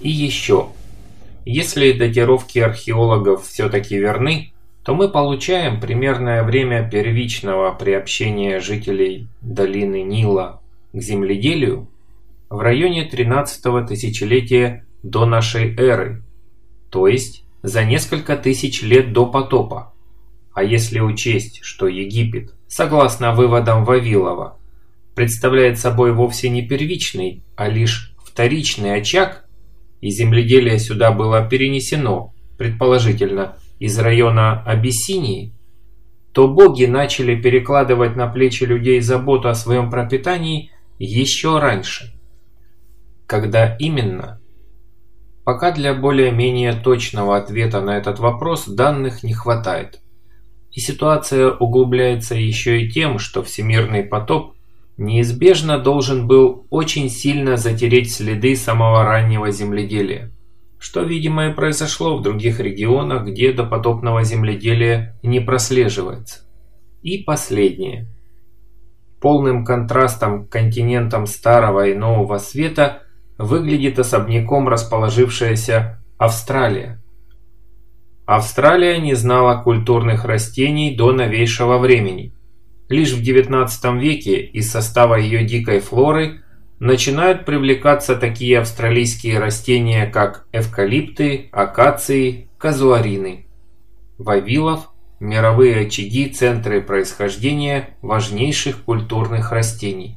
И еще. Если датировки археологов все-таки верны, то мы получаем примерное время первичного приобщения жителей долины Нила к земледелию в районе 13 тысячелетия до нашей эры, то есть за несколько тысяч лет до потопа. А если учесть, что Египет, согласно выводам Вавилова, представляет собой вовсе не первичный, а лишь вторичный очаг, и земледелие сюда было перенесено, предположительно, из района Абиссинии, то боги начали перекладывать на плечи людей заботу о своем пропитании еще раньше. Когда именно? Пока для более-менее точного ответа на этот вопрос данных не хватает. И ситуация углубляется еще и тем, что всемирный потоп неизбежно должен был очень сильно затереть следы самого раннего земледелия. Что, видимо, и произошло в других регионах, где допотопного земледелия не прослеживается. И последнее. Полным контрастом к континентам Старого и Нового Света выглядит особняком расположившаяся Австралия. Австралия не знала культурных растений до новейшего времени. Лишь в XIX веке из состава ее дикой флоры начинают привлекаться такие австралийские растения, как эвкалипты, акации, казуарины. Вавилов – мировые очаги, центры происхождения важнейших культурных растений.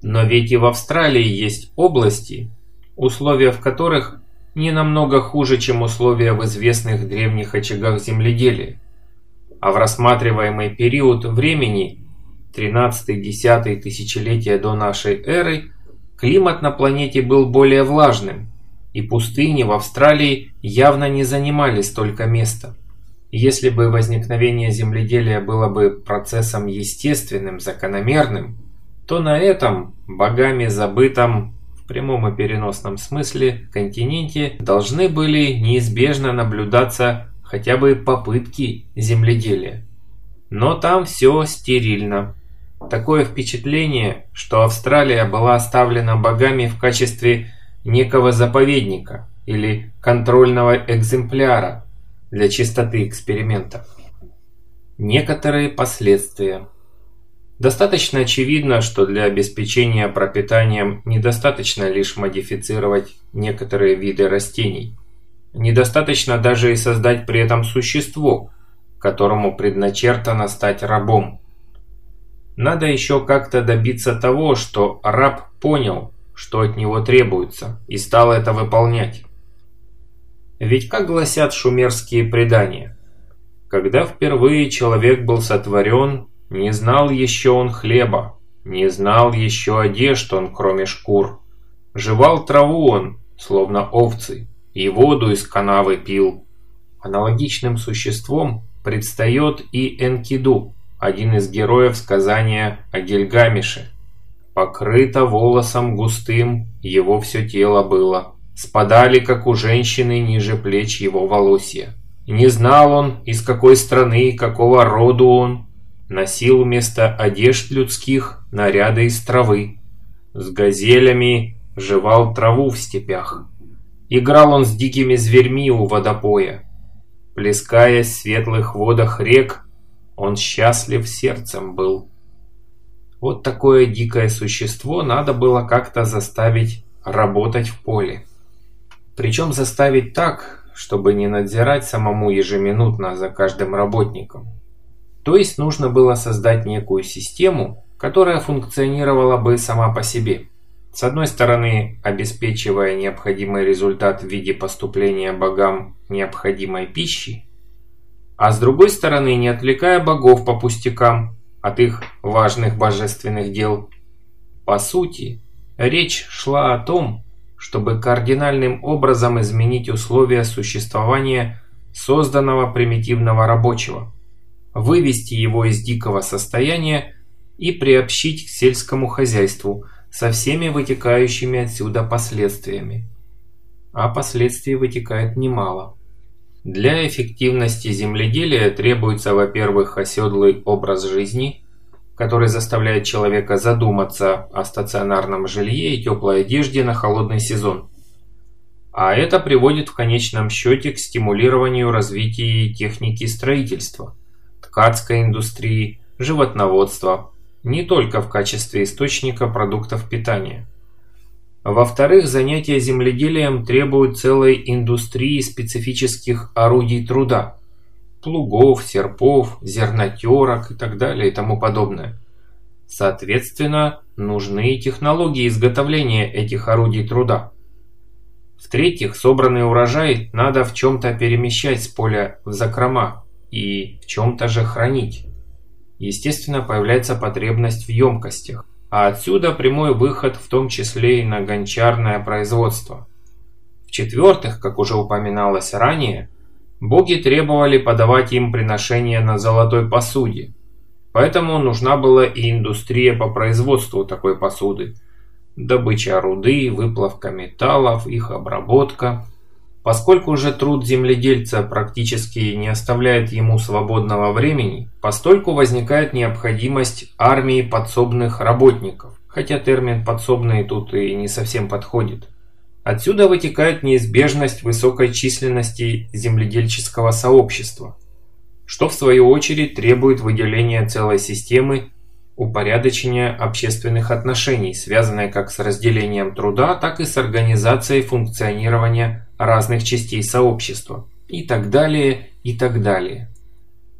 Но ведь и в Австралии есть области, условия в которых не намного хуже, чем условия в известных древних очагах земледелия а в рассматриваемый период времени 13-10 тысячелетия до нашей эры климат на планете был более влажным, и пустыни в Австралии явно не занимали столько места. Если бы возникновение земледелия было бы процессом естественным, закономерным, то на этом, богами забытом, в прямом и переносном смысле, континенте должны были неизбежно наблюдаться хотя бы попытки земледелия. Но там все стерильно. Такое впечатление, что Австралия была оставлена богами в качестве некого заповедника или контрольного экземпляра для чистоты экспериментов. Некоторые последствия. Достаточно очевидно, что для обеспечения пропитанием недостаточно лишь модифицировать некоторые виды растений – Недостаточно даже и создать при этом существо, которому предначертано стать рабом. Надо еще как-то добиться того, что раб понял, что от него требуется, и стал это выполнять. Ведь как гласят шумерские предания, когда впервые человек был сотворен, не знал еще он хлеба, не знал еще одежд он, кроме шкур. Жевал траву он, словно овцы, и воду из канавы пил. Аналогичным существом предстает и Энкиду, один из героев сказания о Гильгамеше. Покрыто волосом густым, его все тело было. Спадали, как у женщины, ниже плеч его волосья. Не знал он, из какой страны какого роду он. Носил вместо одежд людских наряды из травы. С газелями жевал траву в степях. Играл он с дикими зверьми у водопоя. Плескаясь в светлых водах рек, он счастлив сердцем был. Вот такое дикое существо надо было как-то заставить работать в поле. Причем заставить так, чтобы не надзирать самому ежеминутно за каждым работником. То есть нужно было создать некую систему, которая функционировала бы сама по себе. С одной стороны, обеспечивая необходимый результат в виде поступления богам необходимой пищи, а с другой стороны, не отвлекая богов по пустякам от их важных божественных дел. По сути, речь шла о том, чтобы кардинальным образом изменить условия существования созданного примитивного рабочего, вывести его из дикого состояния и приобщить к сельскому хозяйству – со всеми вытекающими отсюда последствиями. А последствий вытекает немало. Для эффективности земледелия требуется, во-первых, оседлый образ жизни, который заставляет человека задуматься о стационарном жилье и теплой одежде на холодный сезон. А это приводит в конечном счете к стимулированию развития техники строительства, ткацкой индустрии, животноводства, не только в качестве источника продуктов питания. Во-вторых, занятия земледелием требуют целой индустрии специфических орудий труда – плугов, серпов, зернотерок и так далее и тому подобное. Соответственно, нужны технологии изготовления этих орудий труда. В-третьих, собранный урожай надо в чем-то перемещать с поля в закрома и в чем-то же хранить. Естественно, появляется потребность в емкостях, а отсюда прямой выход в том числе и на гончарное производство. В-четвертых, как уже упоминалось ранее, боги требовали подавать им приношения на золотой посуде, поэтому нужна была и индустрия по производству такой посуды – добыча руды, выплавка металлов, их обработка. Поскольку же труд земледельца практически не оставляет ему свободного времени, постольку возникает необходимость армии подсобных работников, хотя термин «подсобный» тут и не совсем подходит. Отсюда вытекает неизбежность высокой численности земледельческого сообщества, что в свою очередь требует выделения целой системы упорядочение общественных отношений, связанное как с разделением труда, так и с организацией функционирования разных частей сообщества и так далее, и так далее.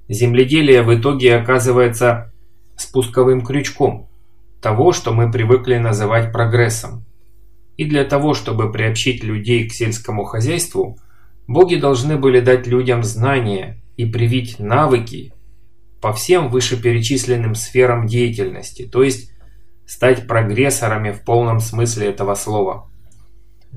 Земледелие в итоге оказывается спусковым крючком того, что мы привыкли называть прогрессом. И для того, чтобы приобщить людей к сельскому хозяйству, боги должны были дать людям знания и привить навыки, по всем вышеперечисленным сферам деятельности, то есть стать прогрессорами в полном смысле этого слова.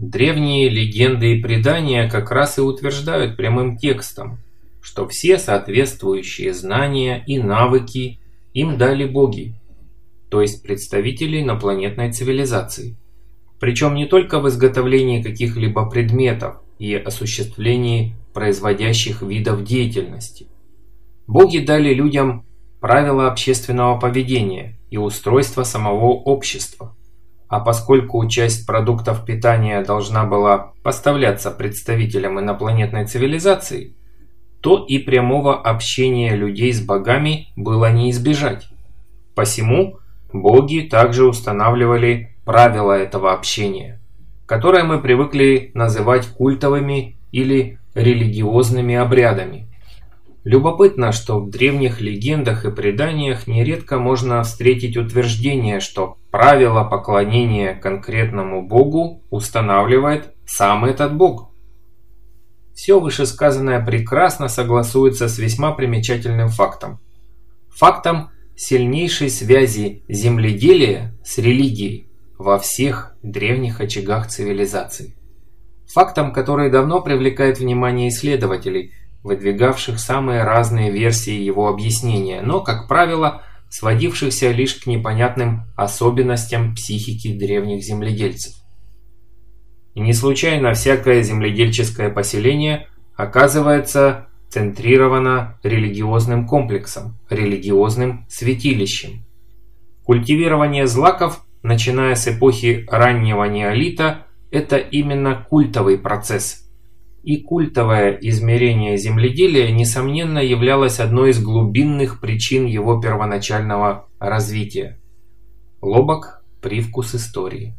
Древние легенды и предания как раз и утверждают прямым текстом, что все соответствующие знания и навыки им дали боги, то есть представители инопланетной цивилизации. Причем не только в изготовлении каких-либо предметов и осуществлении производящих видов деятельности, Боги дали людям правила общественного поведения и устройство самого общества. А поскольку часть продуктов питания должна была поставляться представителям инопланетной цивилизации, то и прямого общения людей с богами было не избежать. Посему боги также устанавливали правила этого общения, которые мы привыкли называть культовыми или религиозными обрядами – Любопытно, что в древних легендах и преданиях нередко можно встретить утверждение, что правила поклонения конкретному богу устанавливает сам этот бог. Все вышесказанное прекрасно согласуется с весьма примечательным фактом. Фактом сильнейшей связи земледелия с религией во всех древних очагах цивилизации. Фактом, который давно привлекает внимание исследователей – выдвигавших самые разные версии его объяснения, но, как правило, сводившихся лишь к непонятным особенностям психики древних земледельцев. И не случайно всякое земледельческое поселение оказывается центрировано религиозным комплексом, религиозным святилищем. Культивирование злаков, начиная с эпохи раннего неолита, это именно культовый процесс – и культовое измерение земледелия, несомненно, являлось одной из глубинных причин его первоначального развития. Лобок – привкус истории.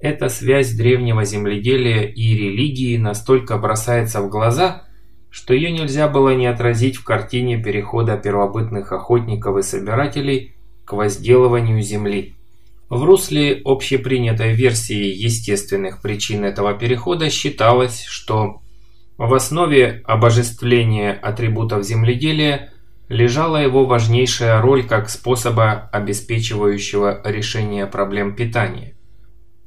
Эта связь древнего земледелия и религии настолько бросается в глаза, что ее нельзя было не отразить в картине перехода первобытных охотников и собирателей к возделыванию земли. В русле общепринятой версии естественных причин этого перехода считалось, что в основе обожествления атрибутов земледелия лежала его важнейшая роль как способа обеспечивающего решение проблем питания.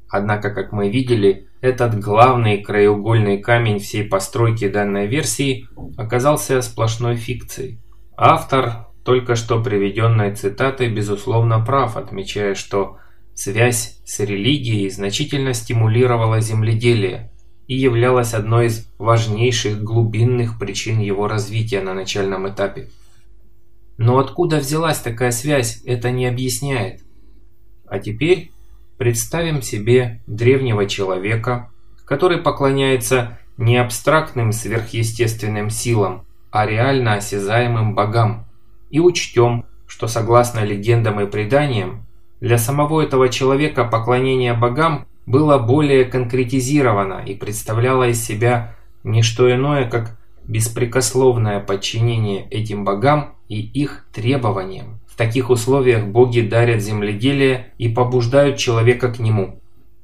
Однако, как мы видели, этот главный краеугольный камень всей постройки данной версии оказался сплошной фикцией. Автор только что приведенной цитаты безусловно прав, отмечая, что связь с религией значительно стимулировала земледелие, и являлась одной из важнейших глубинных причин его развития на начальном этапе. Но откуда взялась такая связь, это не объясняет. А теперь представим себе древнего человека, который поклоняется не абстрактным сверхъестественным силам, а реально осязаемым богам. И учтем, что согласно легендам и преданиям, для самого этого человека поклонение богам было более конкретизировано и представляло из себя не что иное, как беспрекословное подчинение этим богам и их требованиям. В таких условиях боги дарят земледелие и побуждают человека к нему.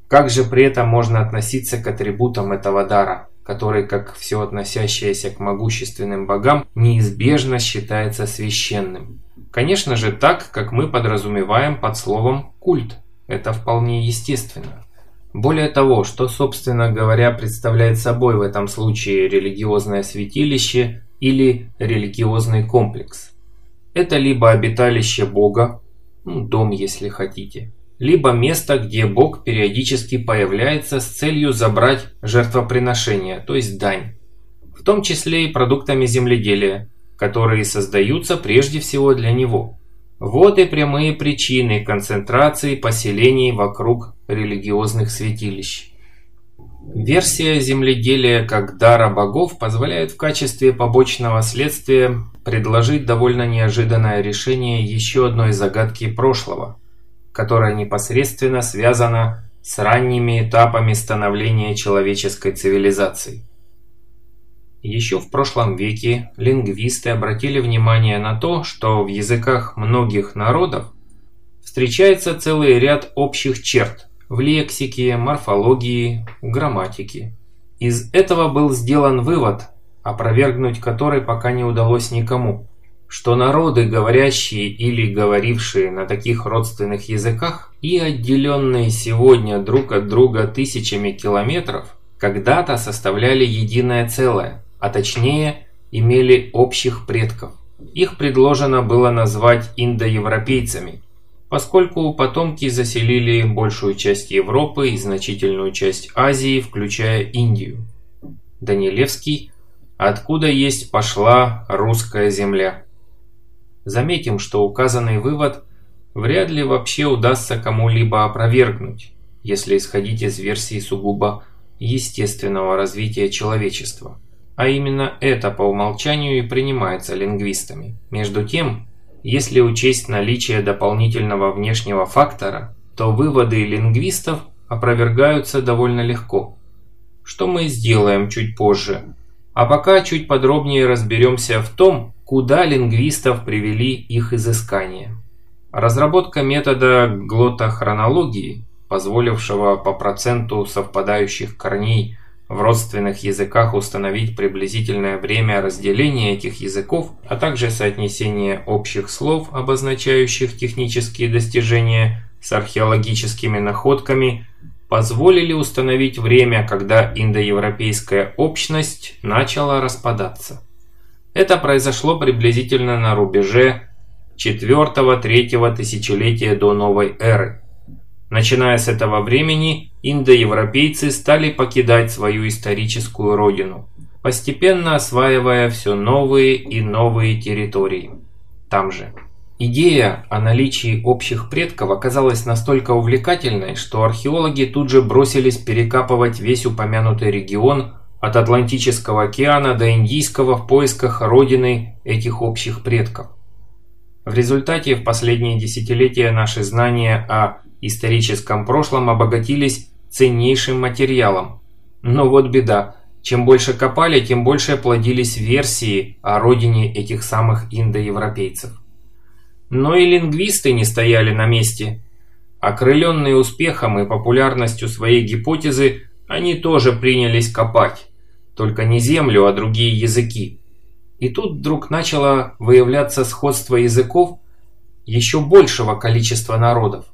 Как же при этом можно относиться к атрибутам этого дара, который, как все относящееся к могущественным богам, неизбежно считается священным? Конечно же так, как мы подразумеваем под словом «культ». Это вполне естественно. Более того, что, собственно говоря, представляет собой в этом случае религиозное святилище или религиозный комплекс? Это либо обиталище Бога, ну, дом, если хотите, либо место, где Бог периодически появляется с целью забрать жертвоприношение, то есть дань, в том числе и продуктами земледелия, которые создаются прежде всего для него. Вот и прямые причины концентрации поселений вокруг религиозных святилищ. Версия земледелия как дара богов позволяет в качестве побочного следствия предложить довольно неожиданное решение еще одной загадки прошлого, которая непосредственно связана с ранними этапами становления человеческой цивилизации. Еще в прошлом веке лингвисты обратили внимание на то, что в языках многих народов встречается целый ряд общих черт в лексике, морфологии, грамматике. Из этого был сделан вывод, опровергнуть который пока не удалось никому, что народы, говорящие или говорившие на таких родственных языках и отделенные сегодня друг от друга тысячами километров, когда-то составляли единое целое – а точнее имели общих предков. Их предложено было назвать индоевропейцами, поскольку потомки заселили большую часть Европы и значительную часть Азии, включая Индию. Данилевский «Откуда есть пошла русская земля?» Заметим, что указанный вывод вряд ли вообще удастся кому-либо опровергнуть, если исходить из версии сугубо естественного развития человечества. А именно это по умолчанию и принимается лингвистами. Между тем, если учесть наличие дополнительного внешнего фактора, то выводы лингвистов опровергаются довольно легко. Что мы сделаем чуть позже. А пока чуть подробнее разберемся в том, куда лингвистов привели их изыскания. Разработка метода глотохронологии, позволившего по проценту совпадающих корней в родственных языках установить приблизительное время разделения этих языков, а также соотнесение общих слов, обозначающих технические достижения, с археологическими находками, позволили установить время, когда индоевропейская общность начала распадаться. Это произошло приблизительно на рубеже 4-3 тысячелетия до новой эры. Начиная с этого времени, индоевропейцы стали покидать свою историческую родину, постепенно осваивая все новые и новые территории. Там же. Идея о наличии общих предков оказалась настолько увлекательной, что археологи тут же бросились перекапывать весь упомянутый регион от Атлантического океана до Индийского в поисках родины этих общих предков. В результате в последние десятилетия наши знания о историческом прошлом обогатились ценнейшим материалом. Но вот беда. Чем больше копали, тем больше плодились версии о родине этих самых индоевропейцев. Но и лингвисты не стояли на месте. Окрыленные успехом и популярностью своей гипотезы, они тоже принялись копать. Только не землю, а другие языки. И тут вдруг начало выявляться сходство языков еще большего количества народов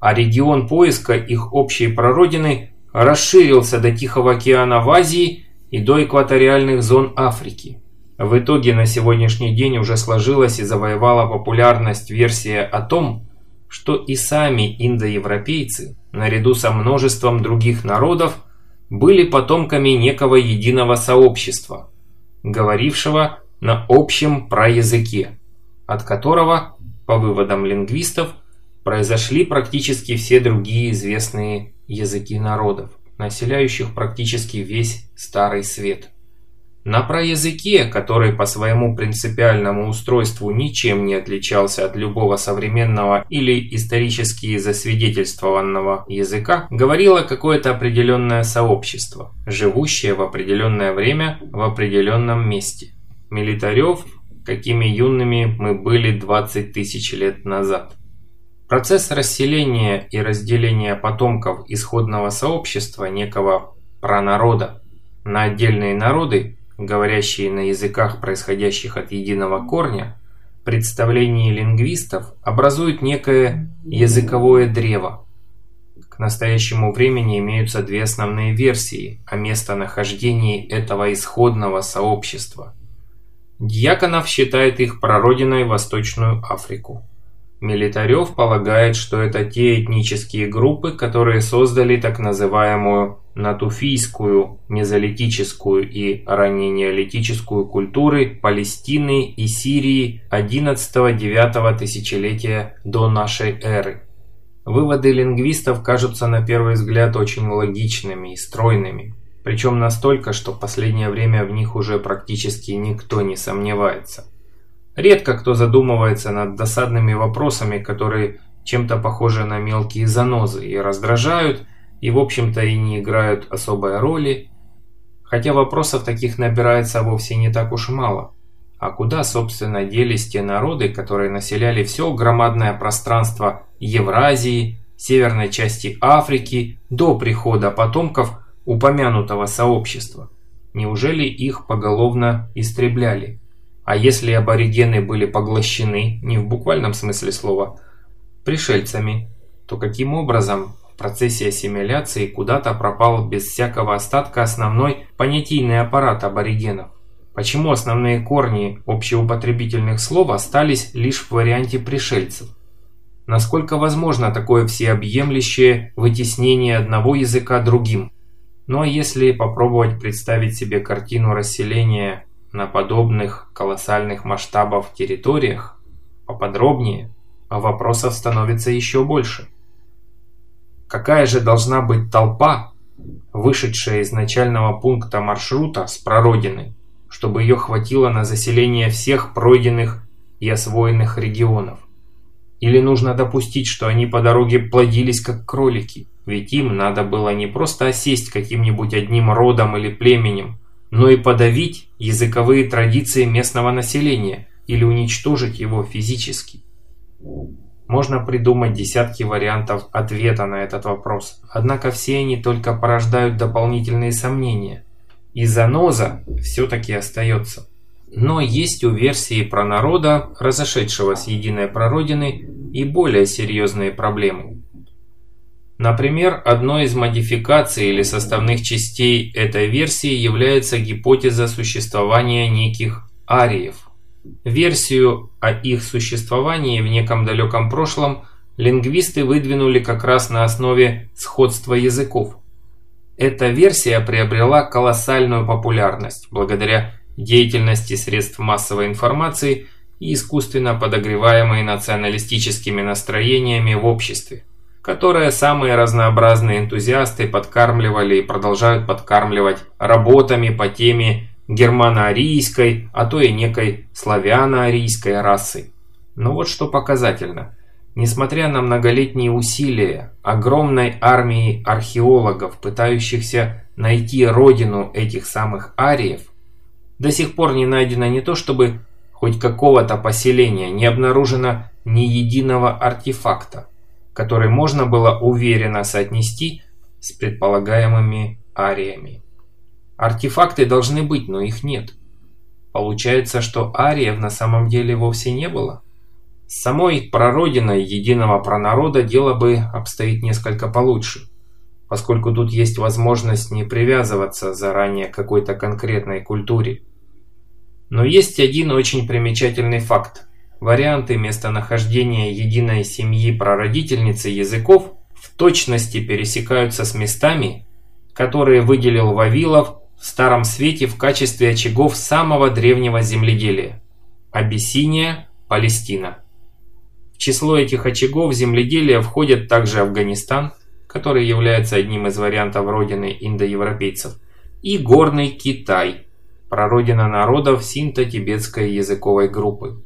а регион поиска их общей прародины расширился до Тихого океана в Азии и до экваториальных зон Африки. В итоге на сегодняшний день уже сложилась и завоевала популярность версия о том, что и сами индоевропейцы, наряду со множеством других народов, были потомками некого единого сообщества, говорившего на общем праязыке, от которого, по выводам лингвистов, произошли практически все другие известные языки народов. населяющих практически весь Старый Свет. На проязыке, который по своему принципиальному устройству ничем не отличался от любого современного или исторически засвидетельствованного языка, говорило какое-то определенное сообщество, живущее в определенное время в определенном месте. Милитарев, какими юными мы были 20 тысяч лет назад. Процесс расселения и разделения потомков исходного сообщества некого пронарода на отдельные народы говорящие на языках, происходящих от единого корня, представление лингвистов образуют некое языковое древо. К настоящему времени имеются две основные версии о местонахождении этого исходного сообщества. Дьяконов считает их прародиной Восточную Африку. Милитарев полагает, что это те этнические группы, которые создали так называемую натуфийскую, мезолитическую и ранненеолитическую культуры Палестины и Сирии XI-IX тысячелетия до нашей эры. Выводы лингвистов кажутся на первый взгляд очень логичными и стройными, причем настолько, что в последнее время в них уже практически никто не сомневается. Редко кто задумывается над досадными вопросами, которые чем-то похожи на мелкие занозы и раздражают, и в общем-то и не играют особой роли, хотя вопросов таких набирается вовсе не так уж мало. А куда, собственно, делись те народы, которые населяли все громадное пространство Евразии, северной части Африки до прихода потомков упомянутого сообщества? Неужели их поголовно истребляли? А если аборигены были поглощены, не в буквальном смысле слова, пришельцами, то каким образом в процессе ассимиляции куда-то пропал без всякого остатка основной понятийный аппарат аборигенов? Почему основные корни общеупотребительных слов остались лишь в варианте пришельцев? Насколько возможно такое всеобъемлющее вытеснение одного языка другим? Ну а если попробовать представить себе картину расселения на подобных колоссальных масштабов территориях поподробнее, а вопросов становится еще больше. Какая же должна быть толпа, вышедшая из начального пункта маршрута с прородины, чтобы ее хватило на заселение всех пройденных и освоенных регионов? Или нужно допустить, что они по дороге плодились как кролики, ведь им надо было не просто осесть каким-нибудь одним родом или племенем, но и подавить языковые традиции местного населения или уничтожить его физически. Можно придумать десятки вариантов ответа на этот вопрос, однако все они только порождают дополнительные сомнения. И заноза все-таки остается. Но есть у версии про народа, разошедшего с единой прародиной, и более серьезные проблемы. Например, одной из модификаций или составных частей этой версии является гипотеза существования неких ариев. Версию о их существовании в неком далеком прошлом лингвисты выдвинули как раз на основе сходства языков. Эта версия приобрела колоссальную популярность благодаря деятельности средств массовой информации и искусственно подогреваемой националистическими настроениями в обществе которое самые разнообразные энтузиасты подкармливали и продолжают подкармливать работами по теме германо-арийской, а то и некой славяно-арийской расы. Но вот что показательно. Несмотря на многолетние усилия огромной армии археологов, пытающихся найти родину этих самых ариев, до сих пор не найдено не то чтобы хоть какого-то поселения, не обнаружено ни единого артефакта который можно было уверенно соотнести с предполагаемыми ариями. Артефакты должны быть, но их нет. Получается, что ариев на самом деле вовсе не было? С самой прародиной единого пронарода дело бы обстоит несколько получше, поскольку тут есть возможность не привязываться заранее к какой-то конкретной культуре. Но есть один очень примечательный факт. Варианты местонахождения единой семьи прародительницы языков в точности пересекаются с местами, которые выделил Вавилов в Старом Свете в качестве очагов самого древнего земледелия – Абиссиния, Палестина. В число этих очагов земледелия входят также Афганистан, который является одним из вариантов родины индоевропейцев, и Горный Китай, прародина народов синто-тибетской языковой группы.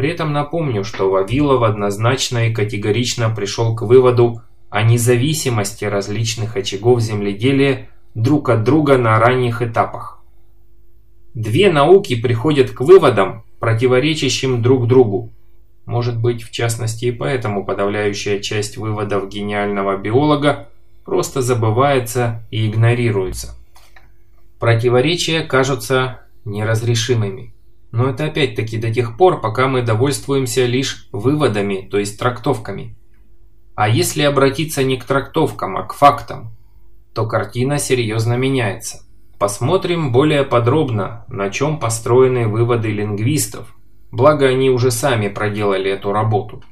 При этом напомню, что Вавилов однозначно и категорично пришел к выводу о независимости различных очагов земледелия друг от друга на ранних этапах. Две науки приходят к выводам, противоречащим друг другу. Может быть, в частности и поэтому подавляющая часть выводов гениального биолога просто забывается и игнорируется. Противоречия кажутся неразрешимыми. Но это опять-таки до тех пор, пока мы довольствуемся лишь выводами, то есть трактовками. А если обратиться не к трактовкам, а к фактам, то картина серьезно меняется. Посмотрим более подробно, на чем построены выводы лингвистов, благо они уже сами проделали эту работу.